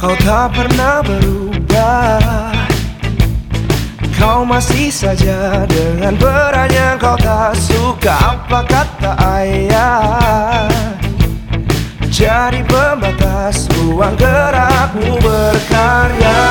Kau tak pernah berubah. Kau masih saja dengan berannya kau tak suka Apa kata ayah. Jadi pembatas ruang gerakmu berkarya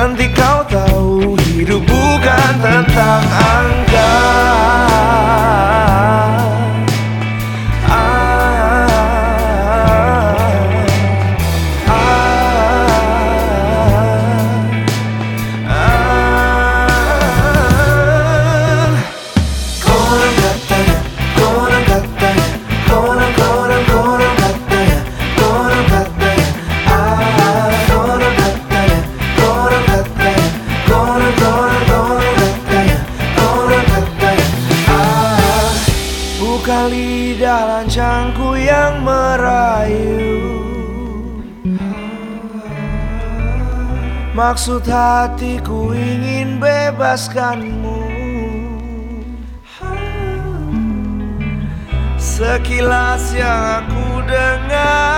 Cantik kau lidah lancangku yang merayu. Maksud hatiku ingin bebaskanmu Sekilas yang aku dengar